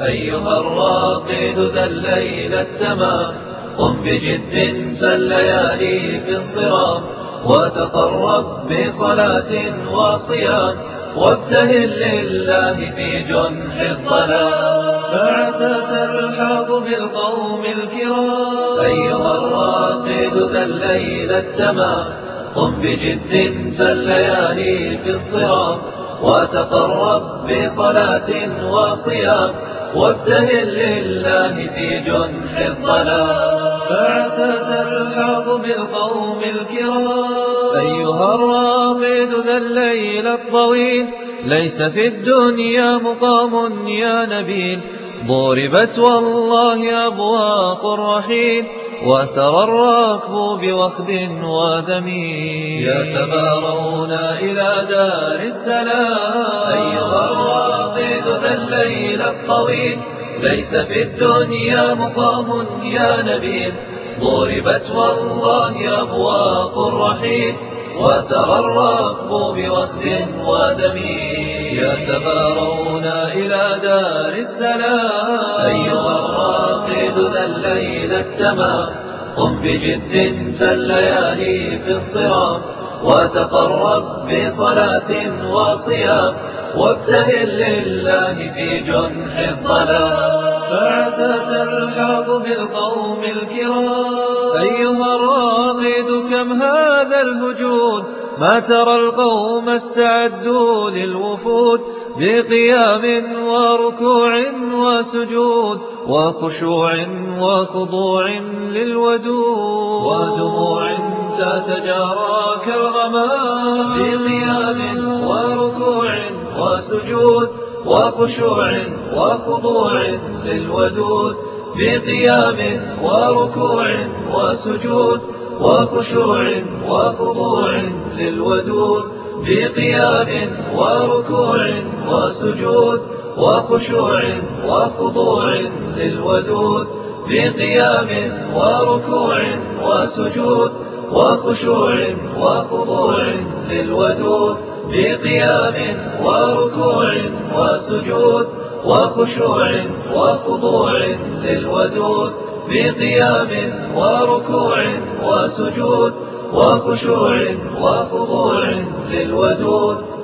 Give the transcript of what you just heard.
أيها الراقد ذا الليل التمام. قم بجد فالليالي في انصرام. وتقرب بصلاة وصيام. وابتهل لله في جنح الظلام فعسى تلحظ بالقوم الكرام. أيها الراقد ذا الليل التمام. قم بجد فالليالي في انصرام. وتقرب بصلاة وصيام. وابتهل لله في جنح الظلام فعسى تلحظ بالقوم الكرام. أيها الراقد ذا الليل الطويل ليس في الدنيا مقام يا نبيل. ضربت والله أبواق الرحيل وسرى الركب بوخد وذميل يتبارون إلى دار السلام. الليل الطويل ليس في الدنيا مقام يا نبيل. ضربت والله أبواق الرحيل وسرى الركب بوخد ودميل. يتبارون إلى دار السلام. أيها الراقد ذا الليل التمام. قم بجد فالليالي في انصرام وتقرب بصلاة وصيام. وابتهل لله في جنح الظلام فعسى تلحظ بالقوم الكرام. أيها الراغد كم هذا الهجود؟ ما ترى القوم استعدوا للوفود بقيام وركوع وسجود وخشوع وخضوع للودود. ودموع تتجارى كالغمام. بقيام وسجود وخشوع وخضوع للودود بقيام وركوع وسجود وخشوع وخضوع للودود بقيام وركوع وسجود وخشوع وخضوع للودود بقيام وركوع وسجود وخشوع وخضوع للودود بقيام وركوع وسجود وخشوع وخضوع للودود. بقيام وركوع وسجود وخشوع وخضوع للودود.